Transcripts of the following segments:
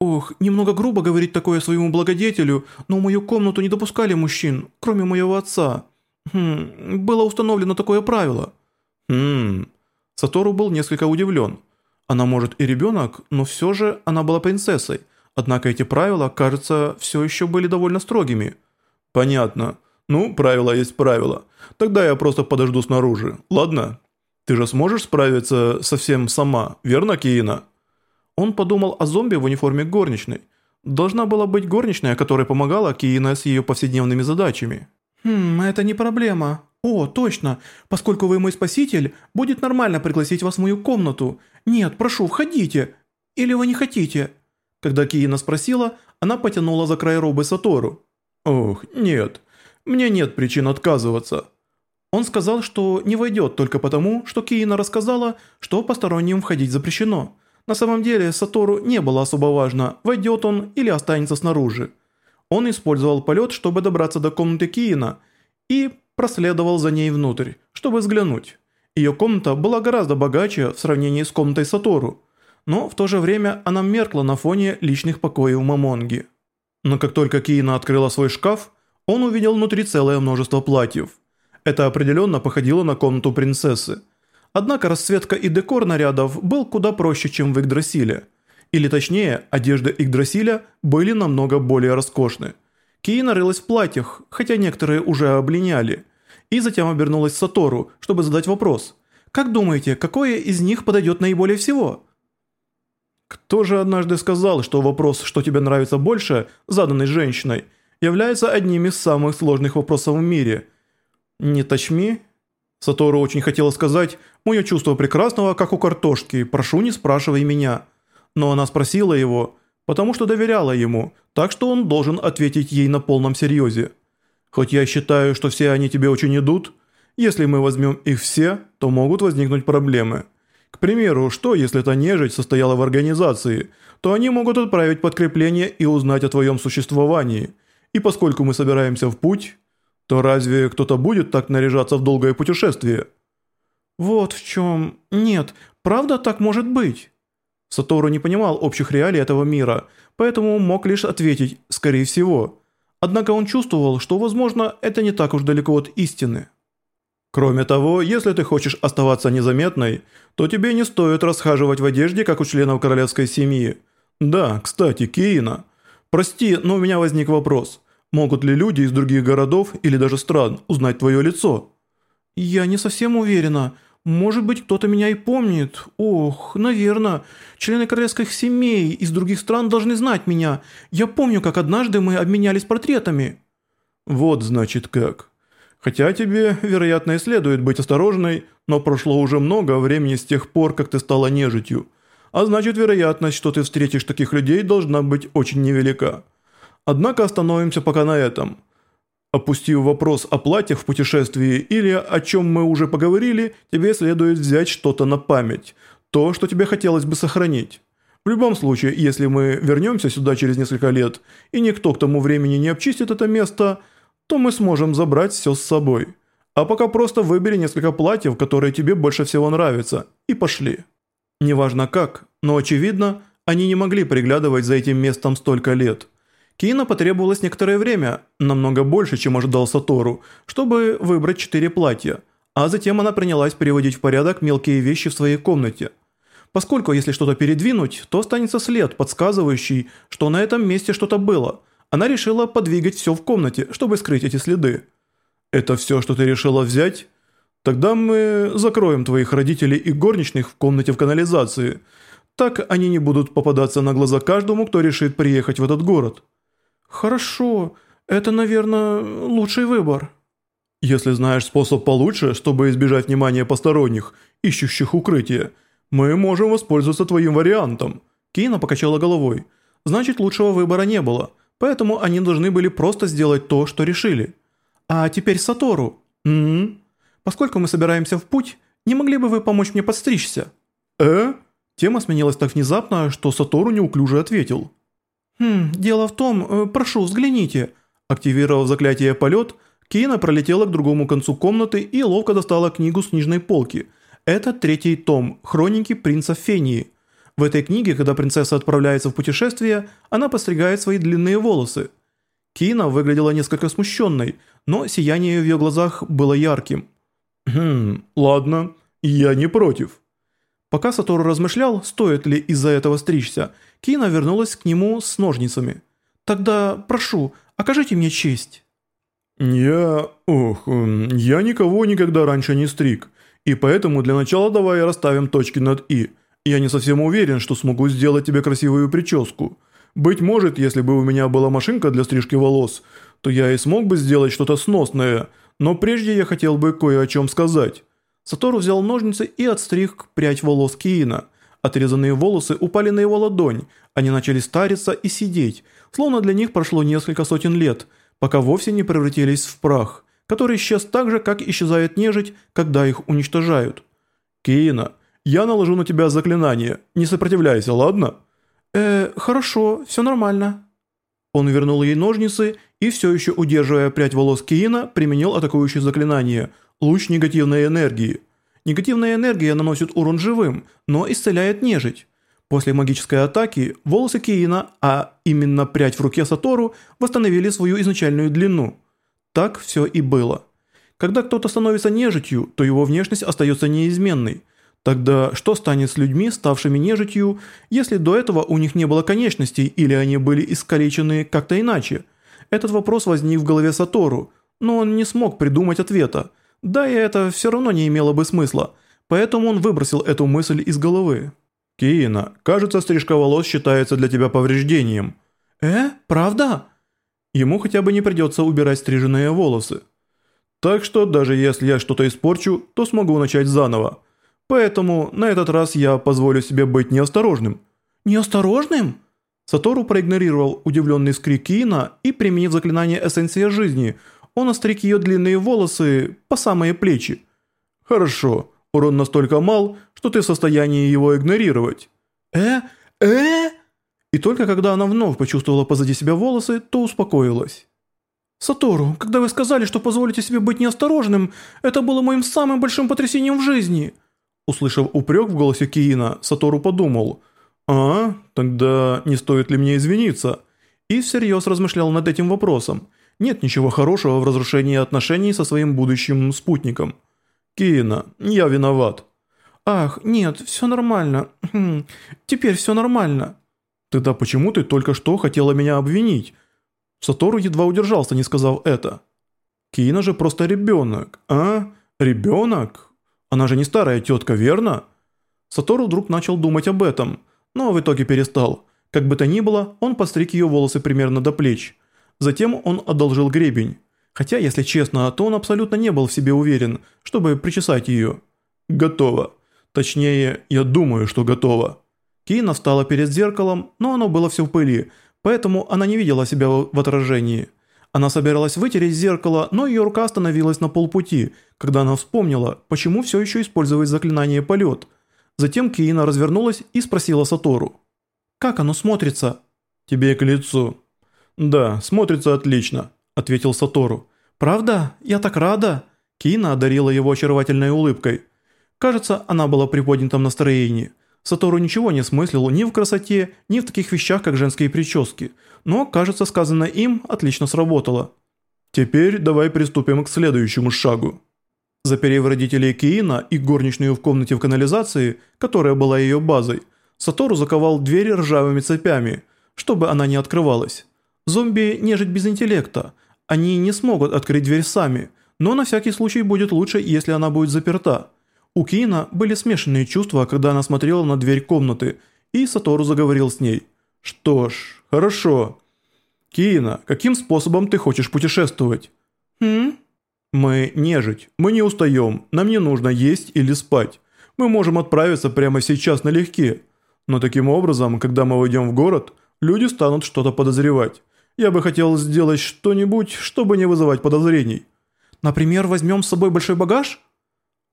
Ох, немного грубо говорить такое своему благодетелю, но в мою комнату не допускали мужчин, кроме моего отца. Хм, было установлено такое правило. Хм. Сатору был несколько удивлен. Она может и ребенок, но все же она была принцессой. Однако эти правила, кажется, все еще были довольно строгими. Понятно. Ну, правило есть правило. Тогда я просто подожду снаружи, ладно? Ты же сможешь справиться совсем сама, верно, Киина? Он подумал о зомби в униформе горничной. Должна была быть горничная, которая помогала Киина с ее повседневными задачами. «Хм, это не проблема. О, точно. Поскольку вы мой спаситель, будет нормально пригласить вас в мою комнату. Нет, прошу, входите. Или вы не хотите?» Когда Киина спросила, она потянула за край робы Сатору. «Ох, нет. Мне нет причин отказываться». Он сказал, что не войдет только потому, что Киина рассказала, что посторонним входить запрещено. На самом деле Сатору не было особо важно, войдет он или останется снаружи. Он использовал полет, чтобы добраться до комнаты Киина и проследовал за ней внутрь, чтобы взглянуть. Ее комната была гораздо богаче в сравнении с комнатой Сатору, но в то же время она меркла на фоне личных покоев Мамонги. Но как только Киина открыла свой шкаф, он увидел внутри целое множество платьев. Это определенно походило на комнату принцессы. Однако расцветка и декор нарядов был куда проще, чем в Игдрасиле. Или точнее, одежда Игдрасиля были намного более роскошны. Кии нарылась в платьях, хотя некоторые уже облиняли. И затем обернулась к Сатору, чтобы задать вопрос. «Как думаете, какое из них подойдет наиболее всего?» Кто же однажды сказал, что вопрос «что тебе нравится больше», заданный женщиной, является одним из самых сложных вопросов в мире? Не точми, Сатору очень хотела сказать «Мое чувство прекрасного, как у картошки, прошу, не спрашивай меня». Но она спросила его, потому что доверяла ему, так что он должен ответить ей на полном серьезе. «Хоть я считаю, что все они тебе очень идут, если мы возьмем их все, то могут возникнуть проблемы. К примеру, что если эта нежить состояла в организации, то они могут отправить подкрепление и узнать о твоем существовании. И поскольку мы собираемся в путь, то разве кто-то будет так наряжаться в долгое путешествие? Вот в чем... Нет, правда так может быть? Сатору не понимал общих реалий этого мира, поэтому мог лишь ответить «скорее всего». Однако он чувствовал, что, возможно, это не так уж далеко от истины. Кроме того, если ты хочешь оставаться незаметной, то тебе не стоит расхаживать в одежде, как у членов королевской семьи. Да, кстати, Киина. Прости, но у меня возник вопрос. Могут ли люди из других городов или даже стран узнать твое лицо? Я не совсем уверена. Может быть, кто-то меня и помнит. Ох, наверное. Члены королевских семей из других стран должны знать меня. Я помню, как однажды мы обменялись портретами. Вот значит как. Хотя тебе, вероятно, и следует быть осторожной, но прошло уже много времени с тех пор, как ты стала нежитью. А значит, вероятность, что ты встретишь таких людей, должна быть очень невелика. Однако остановимся пока на этом. Опустив вопрос о платьях в путешествии или о чем мы уже поговорили, тебе следует взять что-то на память, то, что тебе хотелось бы сохранить. В любом случае, если мы вернемся сюда через несколько лет, и никто к тому времени не обчистит это место, то мы сможем забрать все с собой. А пока просто выбери несколько платьев, которые тебе больше всего нравятся, и пошли. Неважно как, но очевидно, они не могли приглядывать за этим местом столько лет – Киина потребовалось некоторое время, намного больше, чем ожидал Сатору, чтобы выбрать четыре платья, а затем она принялась приводить в порядок мелкие вещи в своей комнате. Поскольку если что-то передвинуть, то останется след, подсказывающий, что на этом месте что-то было. Она решила подвигать все в комнате, чтобы скрыть эти следы. «Это все, что ты решила взять?» «Тогда мы закроем твоих родителей и горничных в комнате в канализации. Так они не будут попадаться на глаза каждому, кто решит приехать в этот город». «Хорошо, это, наверное, лучший выбор». «Если знаешь способ получше, чтобы избежать внимания посторонних, ищущих укрытие, мы можем воспользоваться твоим вариантом». Кина покачала головой. «Значит, лучшего выбора не было, поэтому они должны были просто сделать то, что решили. А теперь Сатору. М -м -м. Поскольку мы собираемся в путь, не могли бы вы помочь мне подстричься?» «Э?» Тема сменилась так внезапно, что Сатору неуклюже ответил. «Хм, дело в том, э, прошу, взгляните». Активировав заклятие «Полет», Кина пролетела к другому концу комнаты и ловко достала книгу с нижней полки. Это третий том «Хроники принца Фении». В этой книге, когда принцесса отправляется в путешествие, она постригает свои длинные волосы. Кина выглядела несколько смущенной, но сияние в ее глазах было ярким. «Хм, ладно, я не против». Пока Сатору размышлял, стоит ли из-за этого стричься, Кина вернулась к нему с ножницами. «Тогда, прошу, окажите мне честь». «Я... ох, я никого никогда раньше не стриг, и поэтому для начала давай расставим точки над «и». Я не совсем уверен, что смогу сделать тебе красивую прическу. Быть может, если бы у меня была машинка для стрижки волос, то я и смог бы сделать что-то сносное, но прежде я хотел бы кое о чем сказать». Сатору взял ножницы и отстриг прядь волос Киина. Отрезанные волосы упали на его ладонь, они начали стариться и сидеть, словно для них прошло несколько сотен лет, пока вовсе не превратились в прах, который исчез так же, как исчезает нежить, когда их уничтожают. «Киина, я наложу на тебя заклинание, не сопротивляйся, ладно?» «Э, хорошо, все нормально». Он вернул ей ножницы и, все еще удерживая прядь волос Киина, применил атакующее заклинание «Луч негативной энергии». Негативная энергия наносит урон живым, но исцеляет нежить. После магической атаки волосы Киина, а именно прядь в руке Сатору, восстановили свою изначальную длину. Так все и было. Когда кто-то становится нежитью, то его внешность остается неизменной. Тогда что станет с людьми, ставшими нежитью, если до этого у них не было конечностей или они были искалечены как-то иначе? Этот вопрос возник в голове Сатору, но он не смог придумать ответа. Да и это все равно не имело бы смысла, поэтому он выбросил эту мысль из головы. «Киина, кажется, стрижка волос считается для тебя повреждением». «Э? Правда?» Ему хотя бы не придется убирать стриженные волосы. Так что даже если я что-то испорчу, то смогу начать заново. Поэтому на этот раз я позволю себе быть неосторожным». «Неосторожным?» Сатору проигнорировал удивленный скрик Киина и, применив заклинание «Эссенция жизни», он остриг ее длинные волосы по самые плечи. «Хорошо, урон настолько мал, что ты в состоянии его игнорировать». «Э? Э?» И только когда она вновь почувствовала позади себя волосы, то успокоилась. «Сатору, когда вы сказали, что позволите себе быть неосторожным, это было моим самым большим потрясением в жизни». Услышав упрек в голосе Киина, Сатору подумал, «А, тогда не стоит ли мне извиниться?» И всерьез размышлял над этим вопросом. Нет ничего хорошего в разрушении отношений со своим будущим спутником. «Киина, я виноват». «Ах, нет, все нормально. Хм, теперь все нормально». «Тогда почему ты только что хотела меня обвинить?» Сатору едва удержался, не сказав это. «Киина же просто ребенок, а? Ребенок?» Она же не старая тетка, верно? Сатору вдруг начал думать об этом, но в итоге перестал. Как бы то ни было, он постриг ее волосы примерно до плеч. Затем он одолжил гребень. Хотя, если честно, то он абсолютно не был в себе уверен, чтобы причесать ее. Готово. Точнее, я думаю, что готово. Кина встала перед зеркалом, но оно было все в пыли, поэтому она не видела себя в отражении. Она собиралась вытереть зеркало, но ее рука остановилась на полпути, когда она вспомнила, почему все еще использовать заклинание «Полет». Затем Киина развернулась и спросила Сатору. «Как оно смотрится?» «Тебе к лицу». «Да, смотрится отлично», – ответил Сатору. «Правда? Я так рада!» Киина одарила его очаровательной улыбкой. Кажется, она была при поднятом настроении. Сатору ничего не смыслил ни в красоте, ни в таких вещах, как женские прически, но, кажется, сказанное им отлично сработало. Теперь давай приступим к следующему шагу. Заперев родителей Киина и горничную в комнате в канализации, которая была ее базой, Сатору заковал дверь ржавыми цепями, чтобы она не открывалась. Зомби нежить без интеллекта, они не смогут открыть дверь сами, но на всякий случай будет лучше, если она будет заперта. У Киина были смешанные чувства, когда она смотрела на дверь комнаты, и Сатору заговорил с ней. «Что ж, хорошо. Киина, каким способом ты хочешь путешествовать?» «Хм?» «Мы нежить, мы не устаем, нам не нужно есть или спать. Мы можем отправиться прямо сейчас налегке. Но таким образом, когда мы войдем в город, люди станут что-то подозревать. Я бы хотел сделать что-нибудь, чтобы не вызывать подозрений». «Например, возьмем с собой большой багаж?»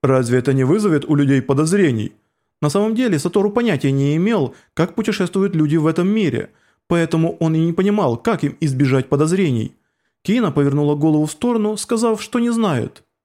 Разве это не вызовет у людей подозрений? На самом деле Сатору понятия не имел, как путешествуют люди в этом мире, поэтому он и не понимал, как им избежать подозрений. Кина повернула голову в сторону, сказав, что не знает.